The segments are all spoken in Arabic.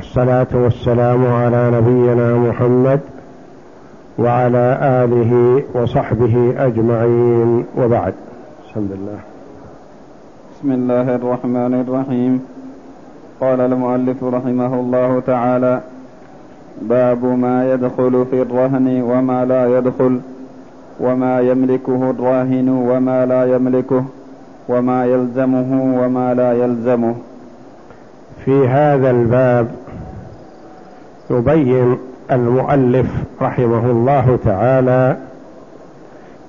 والصلاة والسلام على نبينا محمد وعلى آله وصحبه أجمعين. وبعد. بسم الله بسم الله الرحمن الرحيم. قال المؤلف رحمه الله تعالى باب ما يدخل في الرهن وما لا يدخل وما يملكه الراهن وما لا يملكه وما يلزمه وما لا يلزمه. في هذا الباب يبين المؤلف رحمه الله تعالى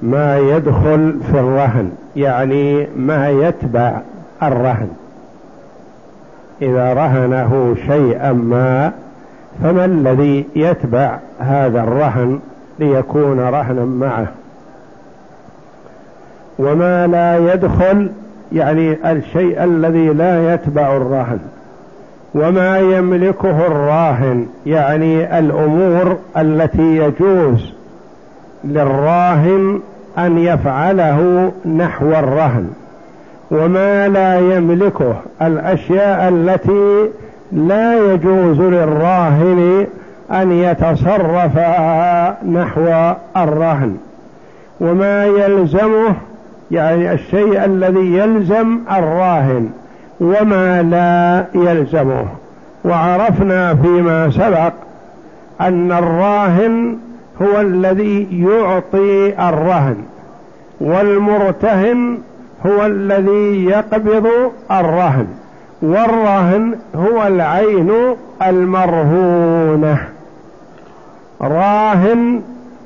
ما يدخل في الرهن يعني ما يتبع الرهن. إذا رهنه شيئا ما فما الذي يتبع هذا الرهن ليكون رهنا معه؟ وما لا يدخل يعني الشيء الذي لا يتبع الرهن. وما يملكه الراهن يعني الأمور التي يجوز للراهن أن يفعله نحو الرهن. وما لا يملكه الأشياء التي لا يجوز للراهن أن يتصرف نحو الرهن. وما يلزمه يعني الشيء الذي يلزم الراهن وما لا يلزمه. وعرفنا فيما سبق أن الراهن هو الذي يعطي الرهن والمرتهن هو الذي يقبض الرهن والرهن هو العين المرهونة. راهن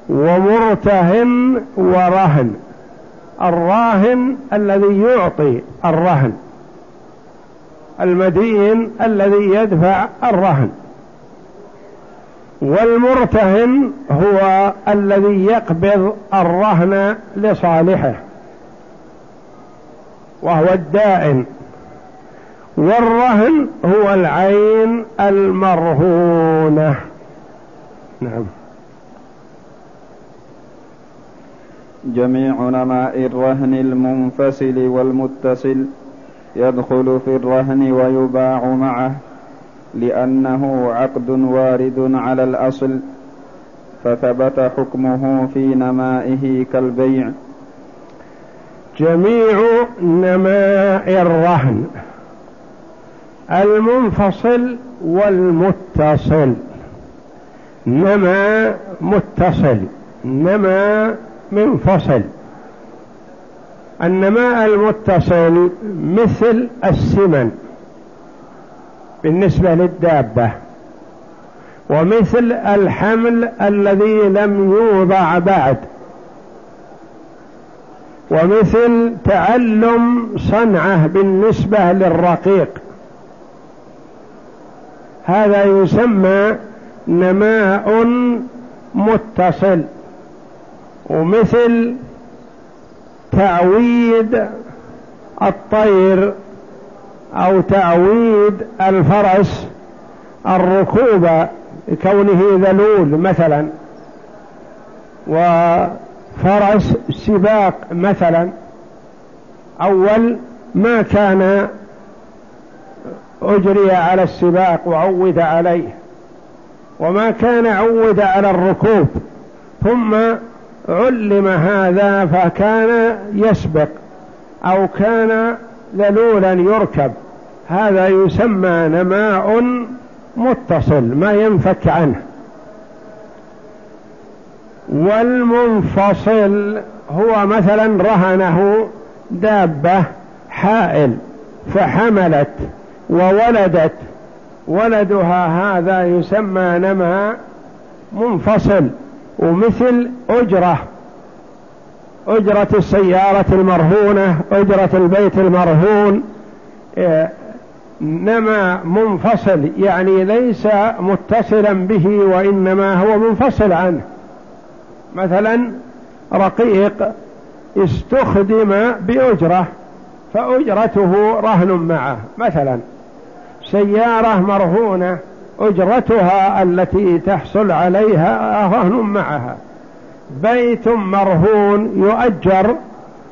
ومرتهن ورهن الراهن الذي يعطي الرهن. المدين الذي يدفع الرهن. والمرتهن هو الذي يقبض الرهن لصالحه وهو الدائن. والرهن هو العين المرهونة. نعم. جميع نماء الرهن المنفصل والمتصل. يدخل في الرهن ويباع معه لأنه عقد وارد على الأصل فثبت حكمه في نمائه كالبيع. جميع نماء الرهن المنفصل والمتصل. نما متصل نما منفصل. النماء المتصل مثل السمن بالنسبة للدابة ومثل الحمل الذي لم يوضع بعد ومثل تعلم صنعه بالنسبة للرقيق. هذا يسمى نماء متصل ومثل تعويد الطير أو تعويد الفرس الركوب كونه ذلول مثلا وفرس سباق مثلا. أول ما كان أجري على السباق وعود عليه وما كان عود على الركوب ثم علم هذا فكان يسبق أو كان ذلولا يركب. هذا يسمى نماء متصل ما ينفك عنه. والمنفصل هو مثلا رهنه دابة حائل فحملت وولدت. ولدها هذا يسمى نماء منفصل. ومثل أجرة. أجرة السيارة المرهونة أجرة البيت المرهون إيه، نما منفصل يعني ليس متصلا به وإنما هو منفصل عنه. مثلا رقيق استخدم بأجرة فأجرته رهن معه. مثلا سيارة مرهونة أجرتها التي تحصل عليها رهن معها. بيت مرهون يؤجر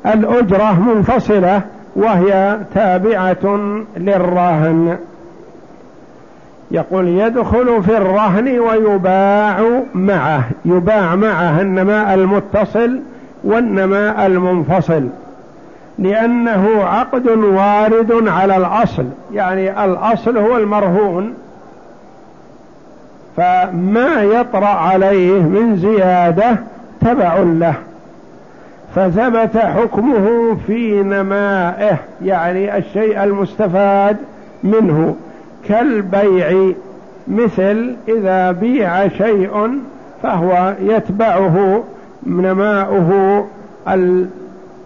الأجرة منفصلة وهي تابعة للراهن يقول يدخل في الرهن ويباع معه يباع معه النماء المتصل والنماء المنفصل. لأنه عقد وارد على الأصل يعني الأصل هو المرهون. فما يطرأ عليه من زيادة تبع له. فثبت حكمه في نمائه يعني الشيء المستفاد منه كالبيع. مثل إذا بيع شيء فهو يتبعه نماؤه ال...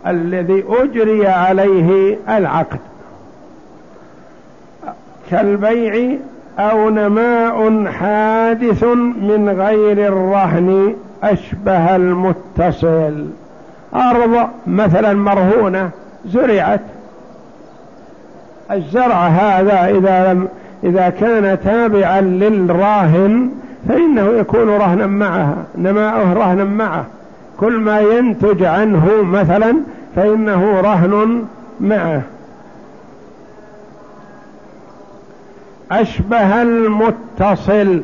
الذي أجري عليه العقد. كالبيع أو نماء حادث من غير الرهن أشبه المتصل. أرض مثلا مرهونة زرعت. الزرع هذا إذا لم إذا كان تابعا للراهن فإنه يكون رهنا معها نماؤه رهنا معه. كل ما ينتج عنه مثلا فإنه رهن معه. أشبه المتصل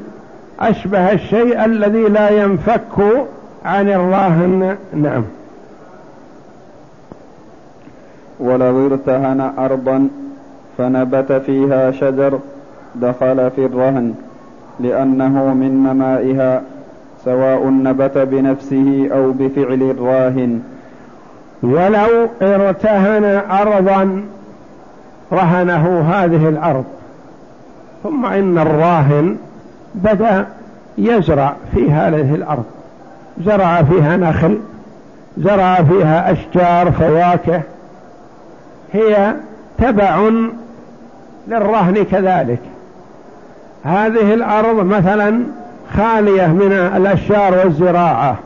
أشبه الشيء الذي لا ينفك عن الراهن. نعم. ولو ارتهن أرضا فنبت فيها شجر دخل في الرهن لأنه من نمائها سواء نبت بنفسه أو بفعل الراهن. ولو ارتهن أرضا رهنه هذه الأرض. ثم إن الراهن بدأ يزرع في هذه الأرض. زرع فيها نخل زرع فيها أشجار فواكه. هي تبع للرهن كذلك. هذه الأرض مثلا خالية من الأشجار والزراعة.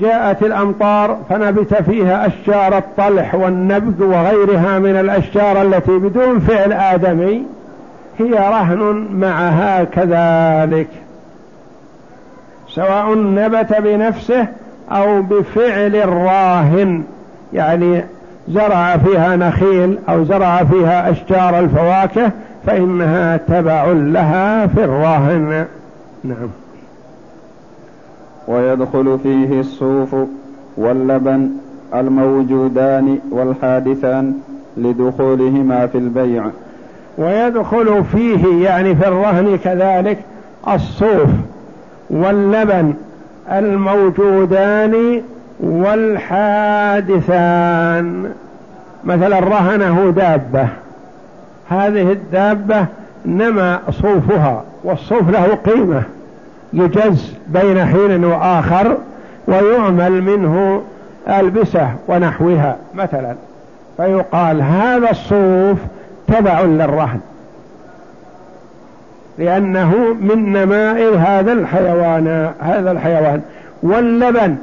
جاءت الأمطار فنبت فيها أشجار الطلح والنبذ وغيرها من الأشجار التي بدون فعل آدمي. هي رهن معها كذلك سواء نبت بنفسه أو بفعل الراهن يعني زرع فيها نخيل أو زرع فيها أشجار الفواكه فإنها تبع لها في الراهن. نعم. ويدخل فيه الصوف واللبن الموجودان والحادثان لدخولهما في البيع. ويدخل فيه يعني في الرهن كذلك الصوف واللبن الموجودان والحادثان. مثلا رهنه دابة. هذه الدابة نما صوفها والصوف له قيمة. يجز بين حين وآخر ويعمل منه ألبسة ونحوها مثلا. فيقال هذا الصوف تبع للرهن. لأنه من نماء هذا الحيوان هذا الحيوان. واللبن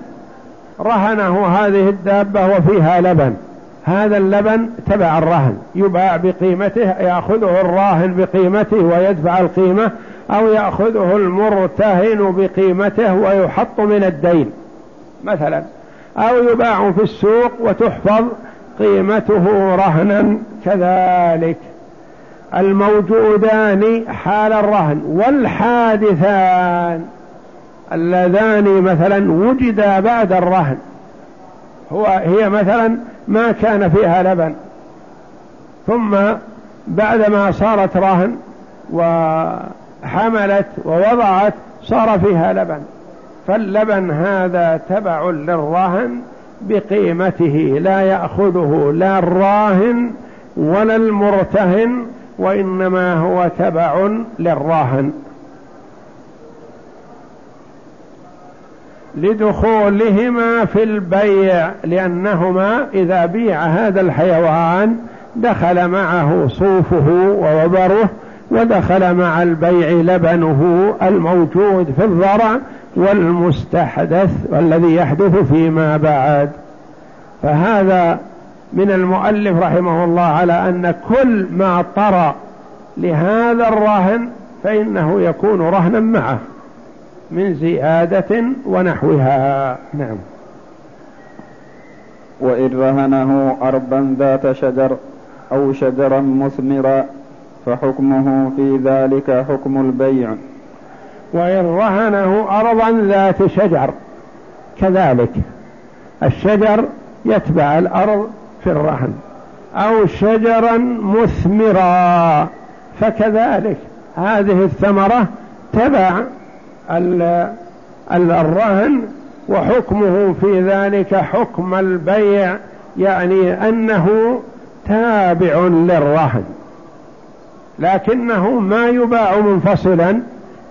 رهنه هذه الدابة وفيها لبن. هذا اللبن تبع الرهن. يباع بقيمته يأخذه الراهن بقيمته ويدفع القيمة أو يأخذه المرتهن بقيمته ويحط من الدين مثلا. أو يباع في السوق وتحفظ قيمته رهنا كذلك. الموجودان حال الرهن والحادثان. اللذان مثلا وجدا بعد الرهن. هو هي مثلا ما كان فيها لبن. ثم بعدما صارت رهن وحملت ووضعت صار فيها لبن. فاللبن هذا تبع للرهن بقيمته لا يأخذه لا الراهن ولا المرتهن وإنما هو تبع للراهن. لدخولهما في البيع لأنهما إذا بيع هذا الحيوان دخل معه صوفه ووبره ودخل مع البيع لبنه الموجود في الضرع والمستحدث والذي يحدث فيما بعد. فهذا من المؤلف رحمه الله على أن كل ما طرأ لهذا الراهن فإنه يكون رهنا معه من زيادة ونحوها. نعم. وإن رهنه أرضا ذات شجر أو شجرا مثمرا فحكمه في ذلك حكم البيع. وإن رهنه أرضا ذات شجر. كذلك الشجر يتبع الأرض في الرهن. أو شجرا مثمرا. فكذلك هذه الثمرة تبع الرهن وحكمه في ذلك حكم البيع يعني أنه تابع للرهن. لكنه ما يباع منفصلا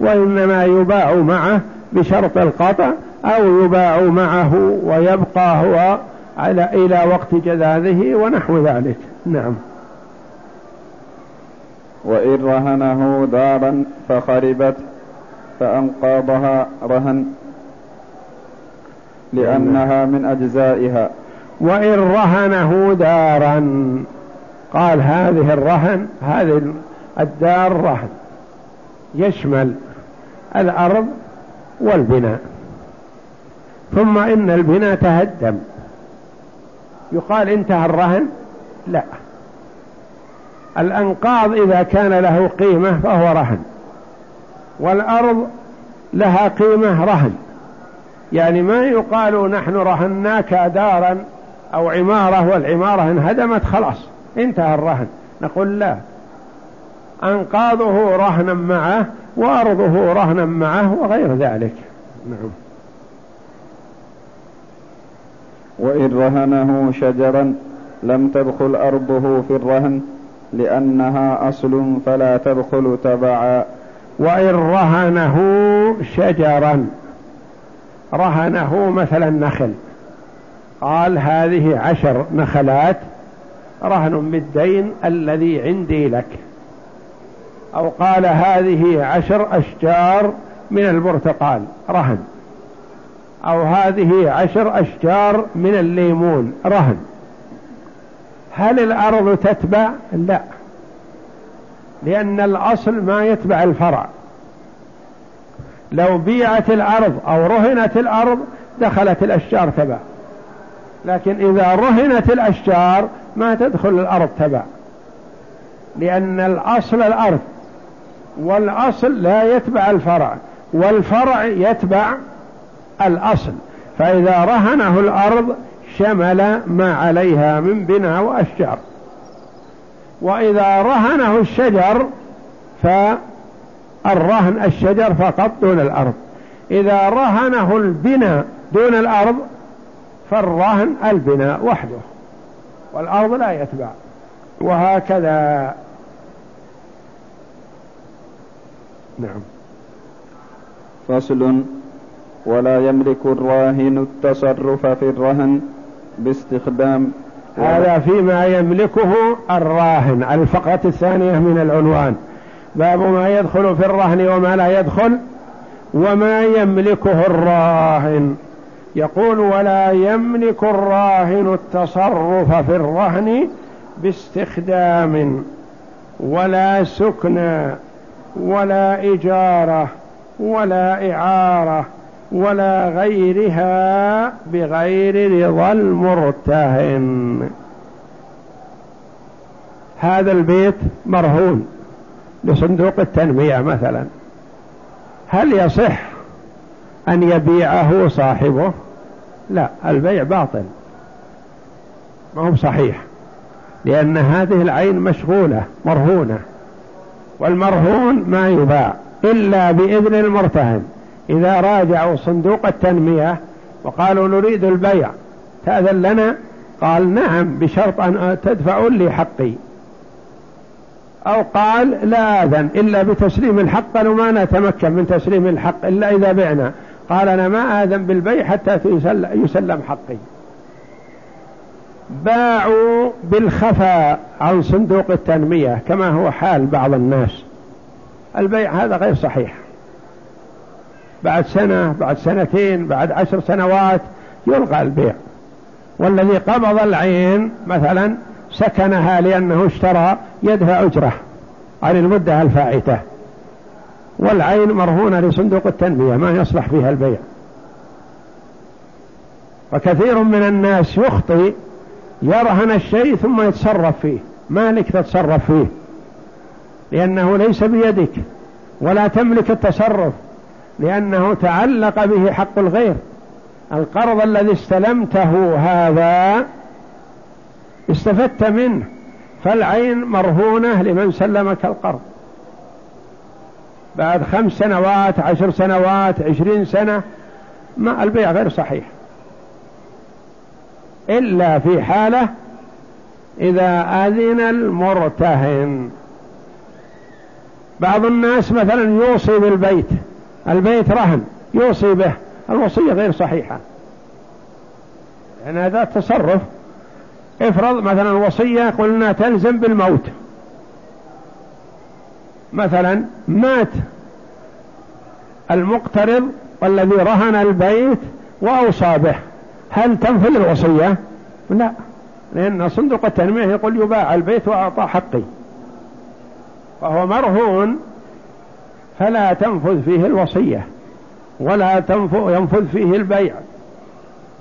وإنما يباع معه بشرط القطع أو يباع معه ويبقى هو على إلى وقت جذاذه ونحو ذلك. نعم. وإن رهنه دارا فخربت فأنقاضها رهن لأنها من أجزائها. وإن رهنه دارا قال هذه الرهن هذه الدار رهن. يشمل الأرض والبناء. ثم إن البناء تهدم. يقال انتهى الرهن؟ لا. الأنقاض إذا كان له قيمة فهو رهن. والأرض لها قيمة رهن. يعني ما يقال نحن رهناك دارا أو عمارة والعمارة انهدمت خلاص انتهى الرهن. نقول لا. أنقاضه رهنا معه وأرضه رهنا معه وغير ذلك. نعم. وإن رهنه شجرا لم تدخل أرضه في الرهن لأنها أصل فلا تدخل تبعا. وإن رهنه شجرا رهنه مثلا نخل. قال هذه عشر نخلات رهن بالدين الذي عندي لك. أو قال هذه عشر أشجار من البرتقال رهن. أو هذه عشر أشجار من الليمون رهن. هل الأرض تتبع؟ لا. لأن الأصل ما يتبع الفرع. لو بيعت الأرض أو رهنت الأرض دخلت الأشجار تبع. لكن إذا رهنت الأشجار ما تدخل الأرض تبع. لأن الأصل الأرض والأصل لا يتبع الفرع والفرع يتبع الأصل. فإذا رهنه الأرض شمل ما عليها من بناء وأشجار. وإذا رهنه الشجر فالرهن الشجر فقط دون الأرض. إذا رهنه البناء دون الأرض فالرهن البناء وحده والأرض لا يتبع. وهكذا. نعم. فصل ولا يملك الراهن التصرف في الرهن باستخدام هذا فيما يملكه الراهن الفقرة الثانية من العنوان. باب ما يدخل في الرهن وما لا يدخل وما يملكه الراهن. يقول ولا يملك الراهن التصرف في الرهن باستخدام ولا سكنى ولا إجارة ولا إعارة ولا غيرها بغير رضا المرتهن. هذا البيت مرهون لصندوق التنمية مثلا. هل يصح أن يبيعه صاحبه؟ لا البيع باطل. ما هو صحيح لأن هذه العين مشغولة مرهونة. والمرهون ما يباع إلا بإذن المرتهن. إذا راجعوا صندوق التنمية وقالوا نريد البيع تأذن لنا؟ قال نعم بشرط أن تدفعوا لي حقي. أو قال لا آذن إلا بتسليم الحق قالوا ما نتمكن من تسليم الحق إلا إذا بعنا. قال أنا ما آذن بالبيع حتى يسلم حقي. باعوا بالخفاء عن صندوق التنمية كما هو حال بعض الناس. البيع هذا غير صحيح. بعد سنة بعد سنتين بعد عشر سنوات يلغى البيع. والذي قبض العين مثلا سكنها لأنه اشترى يدفع أجرة عن المدة الفائتة. والعين مرهونة لصندوق التنمية ما يصلح فيها البيع. وكثير من الناس يخطي يرهن الشيء ثم يتصرف فيه. مالك تتصرف فيه. لأنه ليس بيدك. ولا تملك التصرف. لأنه تعلق به حق الغير. القرض الذي استلمته هذا استفدت منه. فالعين مرهونة لمن سلمك القرض. بعد خمس سنوات عشر سنوات عشرين سنة ما البيع غير صحيح. إلا في حالة إذا أذن المرتهن. بعض الناس مثلا يوصي بالبيت البيت رهن يوصي به الوصية غير صحيحة. يعني هذا تصرف. افرض مثلا الوصية قلنا تلزم بالموت. مثلا مات المقترض والذي رهن البيت وأوصى به. هل تنفذ الوصية؟ لا. لأن صندوق التنمية يقول يباع البيت وأعطى حقي. فهو مرهون فلا تنفذ فيه الوصية ولا ينفذ فيه البيع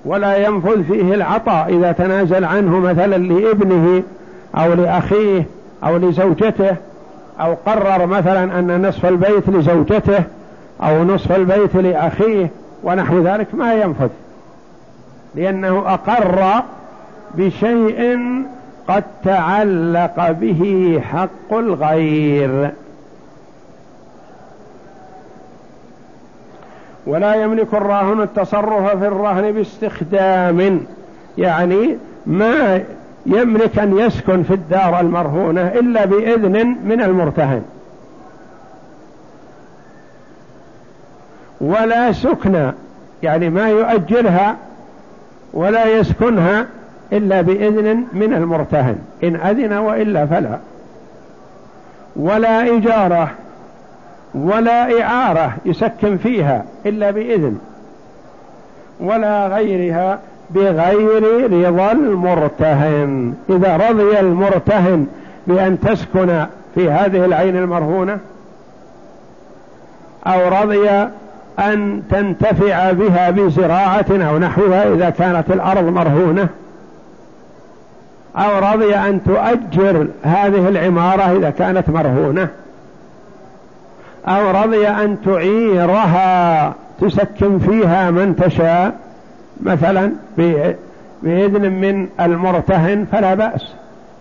ولا ينفذ فيه العطاء إذا تنازل عنه مثلا لابنه أو لأخيه أو لزوجته أو قرر مثلا أن نصف البيت لزوجته أو نصف البيت لأخيه ونحو ذلك ما ينفذ. لأنه أقر بشيء قد تعلق به حق الغير. ولا يملك الراهن التصرف في الرهن باستخدام يعني ما يملك أن يسكن في الدار المرهونة إلا بإذن من المرتهن. ولا سكن يعني ما يؤجرها ولا يسكنها إلا بإذن من المرتهن. إن أذن وإلا فلا. ولا إجارة ولا إعارة يسكن فيها إلا بإذن. ولا غيرها بغير رضا المرتهن. إذا رضي المرتهن بأن تسكن في هذه العين المرهونة أو رضي أن تنتفع بها بزراعة أو نحوها إذا كانت الأرض مرهونة أو رضي أن تؤجر هذه العمارة إذا كانت مرهونة أو رضي أن تعيرها تسكن فيها من تشاء مثلا بإذن من المرتهن فلا بأس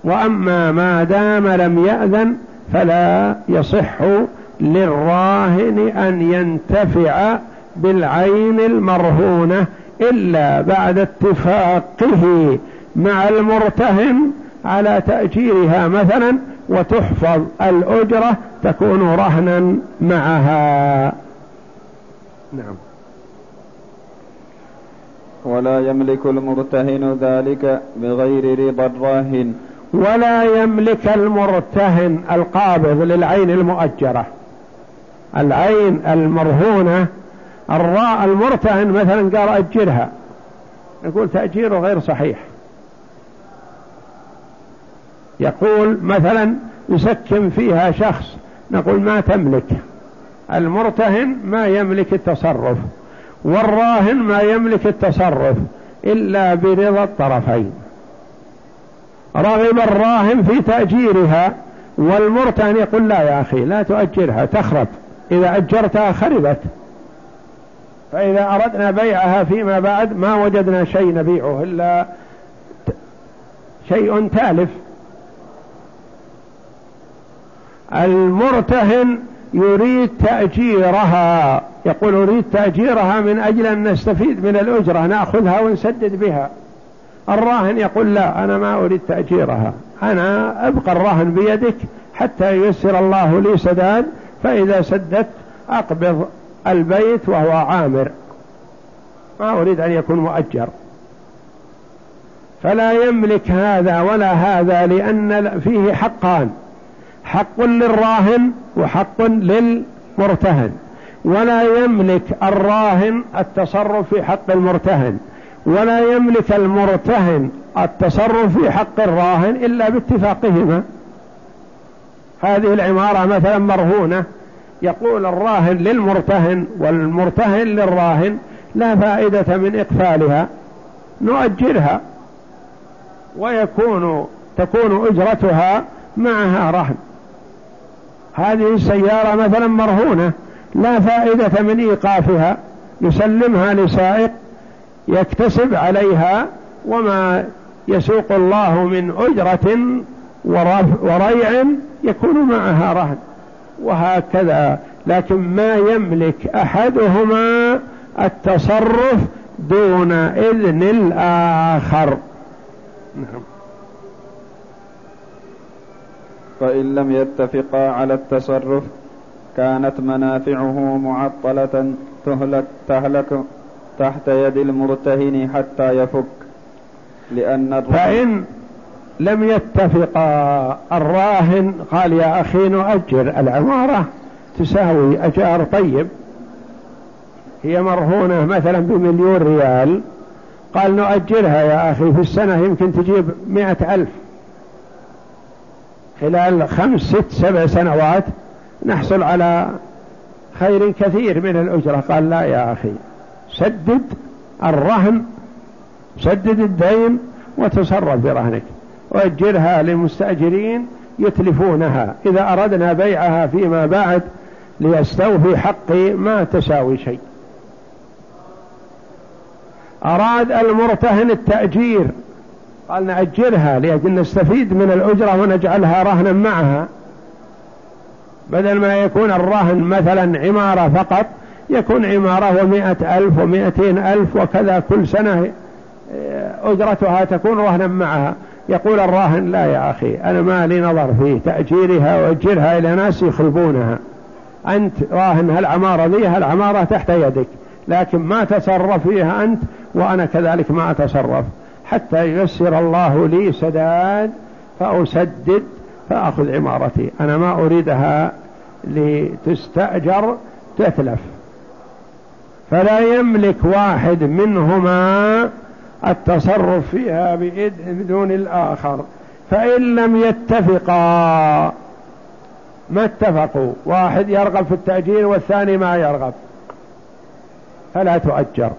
وأما ما دام لم يأذن فلا يصح للراهن أن ينتفع بالعين المرهونة إلا بعد اتفاقه مع المرتهن على تأجيرها مثلا وتحفظ الأجرة تكون رهنا معها. نعم. ولا يملك المرتهن ذلك بغير رضا الراهن. ولا يملك المرتهن القابض للعين المؤجرة. العين المرهونة الراء المرتهن مثلا قال أجرها. يقول تأجيره غير صحيح. يقول مثلا يسكن فيها شخص نقول ما تملك. المرتهن ما يملك التصرف والراهن ما يملك التصرف إلا برضا الطرفين. رغب الراهن في تأجيرها والمرتهن يقول لا يا أخي لا تؤجرها تخرب. إذا أجرتها خربت. فإذا أردنا بيعها فيما بعد ما وجدنا شيء نبيعه إلا شيء تالف. المرتهن يريد تأجيرها. يقول أريد تأجيرها من أجل أن نستفيد من الأجرة نأخذها ونسدد بها. الراهن يقول لا أنا ما أريد تأجيرها. أنا أبقى الراهن بيدك حتى ييسر الله لي سداد فإذا سددت أقبض البيت وهو عامر. ما أريد أن يكون مؤجر. فلا يملك هذا ولا هذا لأن فيه حقان. حق للراهن وحق للمرتهن. ولا يملك الراهن التصرف في حق المرتهن. ولا يملك المرتهن التصرف في حق الراهن إلا باتفاقهما. هذه العمارة مثلا مرهونة. يقول الراهن للمرتهن والمرتهن للراهن لا فائدة من إقفالها نؤجرها. ويكون تكون أجرتها معها رهن. هذه السيارة مثلا مرهونة لا فائدة من إيقافها. يسلمها لسائق يكتسب عليها وما يسوق الله من أجرة وريع يكون معها رهن وهكذا. لكن ما يملك أحدهما التصرف دون إذن الآخر. نعم. فإن لم يتفقا على التصرف كانت منافعه معطلة تهلك, تهلك تحت يد المرتهن حتى يفك لأن فإن لم يتفقا الراهن قال يا أخي نؤجر العمارة تساوي أجار طيب. هي مرهونة مثلا بمليون ريال. قال نؤجرها يا أخي في السنة يمكن تجيب مئة ألف. خلال خمس ست سبع سنوات نحصل على خير كثير من الأجرة. قال لا يا أخي سدد الرهن سدد الدين وتصرف برهنك. وأجرها للمستأجرين يتلفونها إذا أردنا بيعها فيما بعد ليستوفي حقي ما تساوي شيء. أراد المرتهن التأجير. قال نأجرها لأجل نستفيد من الأجرة ونجعلها رهنا معها. بدل ما يكون الرهن مثلا عمارة فقط يكون عمارة ومائة ألف ومائتين ألف وكذا كل سنة أجرتها تكون رهنا معها. يقول الراهن لا يا أخي أنا ما لي نظر في تأجيرها وأجرها إلى ناس يخربونها. أنت راهن هالعمارة ذي هالعمارة تحت يدك لكن ما تصرف فيها أنت وأنا كذلك ما أتصرف حتى ييسر الله لي سداد فأسدد فأخذ عمارتي. أنا ما أريدها لتستأجر تتلف. فلا يملك واحد منهما التصرف فيها بدون الآخر. فإن لم يتفقا ما اتفقوا؟ واحد يرغب في التأجير والثاني ما يرغب. فلا تؤجر.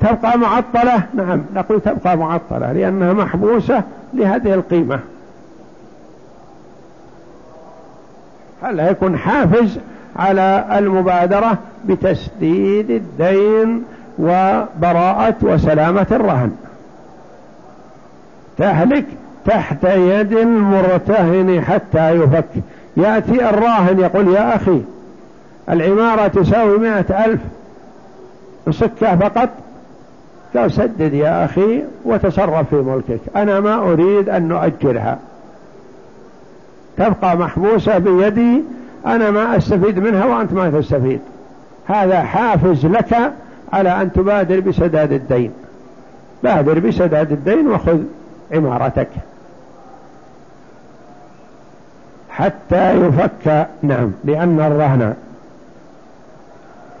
تبقى معطلة؟ نعم نقول تبقى معطلة لأنها محبوسة لهذه القيمة. هل يكون حافز على المبادرة بتسديد الدين وبراءة وسلامة الرهن. تهلك تحت يد المرتهن حتى يفك. يأتي الراهن يقول يا أخي العمارة تساوي مائة ألف سكة فقط. قال سدد يا أخي وتصرف في ملكك. أنا ما أريد أن نؤجرها تبقى محبوسة بيدي أنا ما أستفيد منها وأنت ما تستفيد. هذا حافز لك على أن تبادر بسداد الدين. بادر بسداد الدين وخذ عمارتك. حتى يفك نعم لأن الرهن.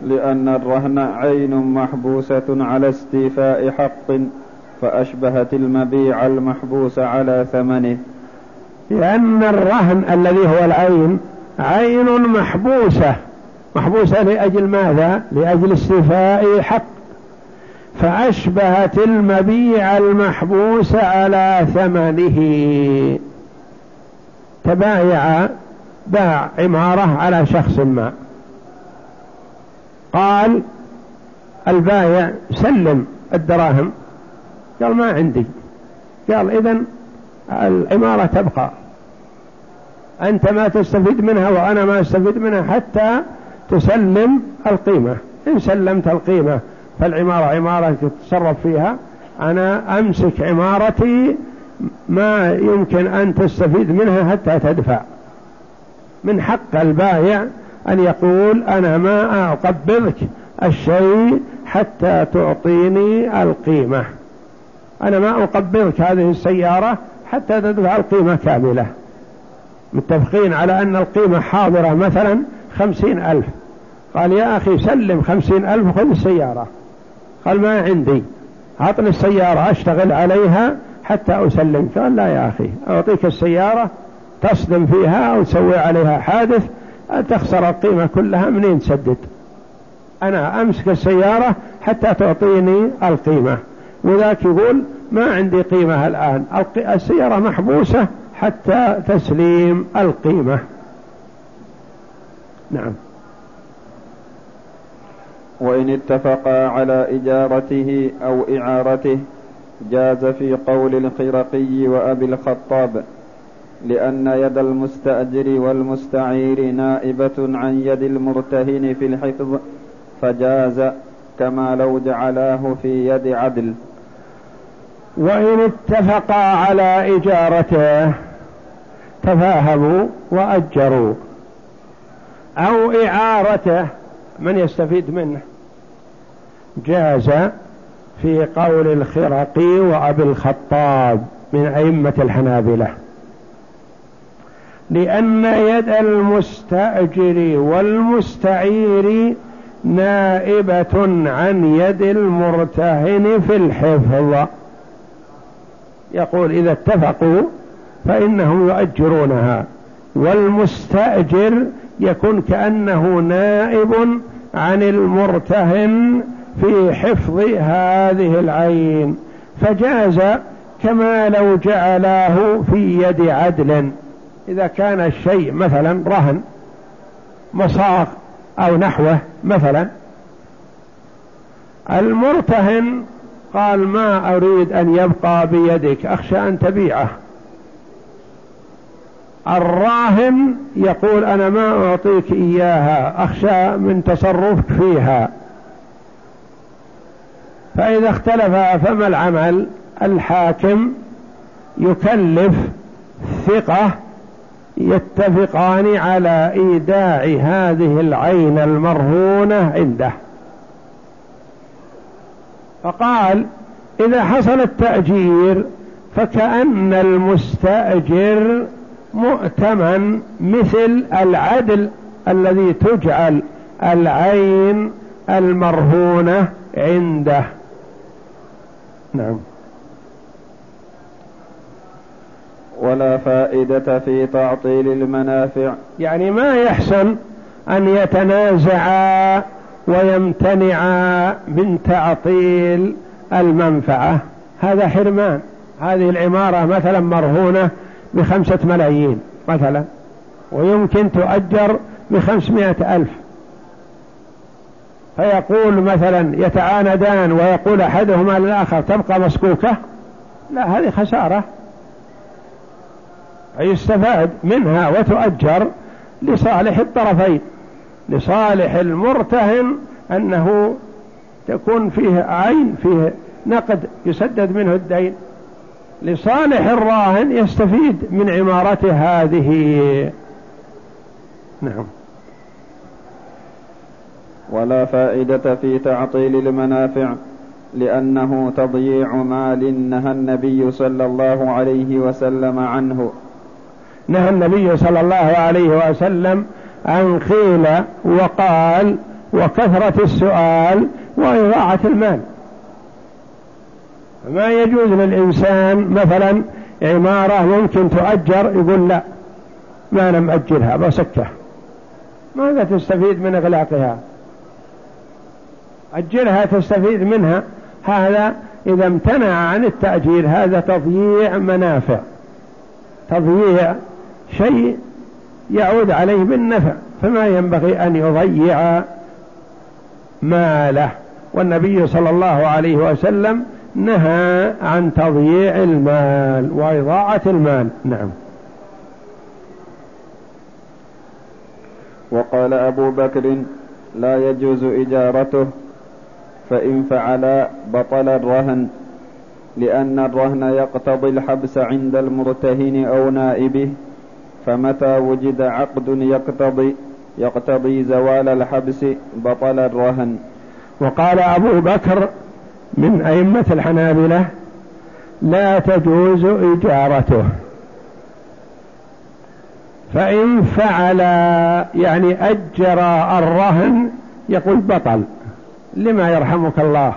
لأن الرهن عين محبوسة على استيفاء حق فأشبهت المبيع المحبوس على ثمنه. لأن الرهن الذي هو العين عين محبوسة. محبوسة لأجل ماذا؟ لأجل استيفاء حق فأشبهت المبيع المحبوس على ثمنه. تبايع باع عمارة على شخص ما. قال البايع سلم الدراهم. قال ما عندي. قال إذن العمارة تبقى. أنت ما تستفيد منها وأنا ما أستفيد منها حتى تسلم القيمة. إن سلمت القيمة فالعمارة عمارة تتصرف فيها. أنا أمسك عمارتي ما يمكن أن تستفيد منها حتى تدفع. من حق البائع أن يقول أنا ما أقبضك الشيء حتى تعطيني القيمة. أنا ما أقبضك هذه السيارة حتى تدفع القيمة كاملة. متفقين على أن القيمة حاضرة مثلا خمسين ألف. قال يا أخي سلم خمسين ألف وخذ السيارة. قال ما عندي. أعطني السيارة أشتغل عليها حتى أسلم. قال لا يا أخي. أعطيك السيارة تصدم فيها أو تسوي عليها حادث تخسر القيمة كلها منين تسدد. أنا أمسك السيارة حتى تعطيني القيمة. وذاك يقول ما عندي قيمة الآن. السيارة محبوسة حتى تسليم القيمة. نعم. وإن اتفقا على إجارته أو إعارته جاز في قول الخرقي وأبي الخطاب لأن يد المستأجر والمستعير نائبة عن يد المرتهن في الحفظ فجاز كما لو جعلاه في يد عدل. وإن اتفقا على إجارته تفاهموا وأجروا. أو إعارته من يستفيد منه؟ جاز في قول الخرقي وأبي الخطاب من أئمة الحنابلة. لأن يد المستأجر والمستعير نائبة عن يد المرتهن في الحفظ. يقول إذا اتفقوا فإنهم يؤجرونها والمستأجر يكون كأنه نائب عن المرتهن في حفظ هذه العين فجاز كما لو جعلاه في يد عدل. إذا كان الشيء مثلا رهن مصاغ أو نحوه مثلا. المرتهن قال ما أريد أن يبقى بيدك أخشى أن تبيعه. الراهن يقول أنا ما أعطيك إياها أخشى من تصرفك فيها. فإذا اختلف فما العمل؟ الحاكم يكلف ثقة يتفقان على إيداع هذه العين المرهونة عنده. فقال إذا حصل التأجير فكأن المستأجر مؤتمن مثل العدل الذي تجعل العين المرهونة عنده. نعم. ولا فائدة في تعطيل المنافع. يعني ما يحسن أن يتنازعا ويمتنعا من تعطيل المنفعة. هذا حرمان. هذه العمارة مثلا مرهونة بخمسة ملايين مثلا ويمكن تؤجر بخمسمائة ألف. فيقول مثلا يتعاندان ويقول أحدهما للآخر تبقى مسكوكة؟ لا هذه خسارة. يستفاد منها وتؤجر لصالح الطرفين لصالح المرتهن أنه تكون فيه عين فيه نقد يسدد منه الدين. لصالح الراهن يستفيد من عمارته هذه. نعم. ولا فائدة في تعطيل المنافع لأنه تضييع مال نهى النبي صلى الله عليه وسلم عنه. نهى النبي صلى الله عليه وسلم عن قيل وقال وكثرة السؤال وإضاعة المال. ما يجوز للإنسان مثلا عمارة ممكن تؤجر يقول لا ما أنا مأجرها بسكه ماذا تستفيد من إغلاقها؟ أجرها تستفيد منها. هذا إذا امتنع عن التأجير هذا تضييع منافع. تضييع شيء يعود عليه بالنفع فما ينبغي أن يضيع ماله. والنبي صلى الله عليه وسلم نهى عن تضييع المال وإضاعة المال. نعم. وقال أبو بكر لا يجوز إجارته. فإن فعل بطل الرهن لأن الرهن يقتضي الحبس عند المرتهن أو نائبه فمتى وجد عقد يقتضي يقتضي زوال الحبس بطل الرهن. وقال أبو بكر من أئمة الحنابلة لا تجوز إجارته. فإن فعل يعني أجر الرهن يقول بطل. لما يرحمك الله؟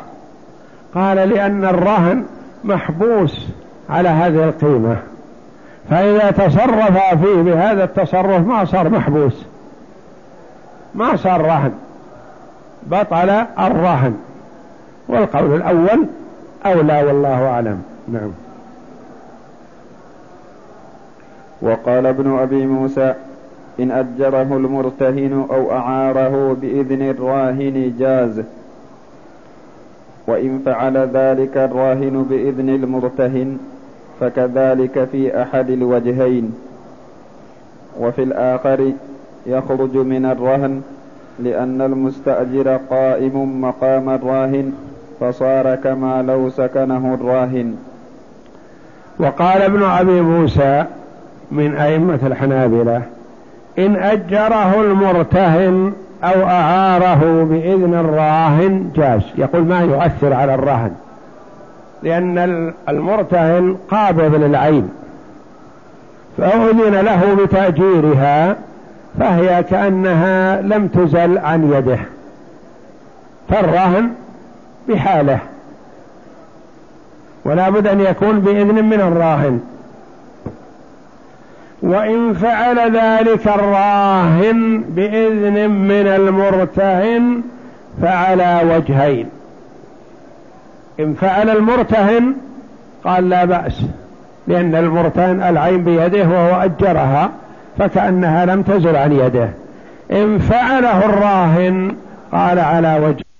قال لأن الرهن محبوس على هذه القيمة فإذا تصرف فيه بهذا التصرف ما صار محبوس ما صار رهن بطل الرهن. والقول الأول أولى والله أعلم. نعم. وقال ابن أبي موسى إن أجره المرتهن أو أعاره بإذن الراهن جاز. وإن فعل ذلك الراهن بإذن المرتهن فكذلك في أحد الوجهين. وفي الآخر يخرج من الرهن لأن المستأجر قائم مقام الراهن فصار كما لو سكنه الراهن. وقال ابن أبي موسى من أئمة الحنابلة إن أجره المرتهن أو أعاره بإذن الراهن. جاز يقول ما يؤثر على الرهن لأن المرتهن قابض للعين. فأذن له بتأجيرها فهي كأنها لم تزل عن يده. فالرهن بحاله. ولا بد أن يكون بإذن من الراهن. وإن فعل ذلك الراهن بإذن من المرتهن فعلى وجهين. إن فعل المرتهن قال لا بأس لأن المرتهن العين بيده وهو أجرها فكأنها لم تزل عن يده. إن فعله الراهن قال على وجه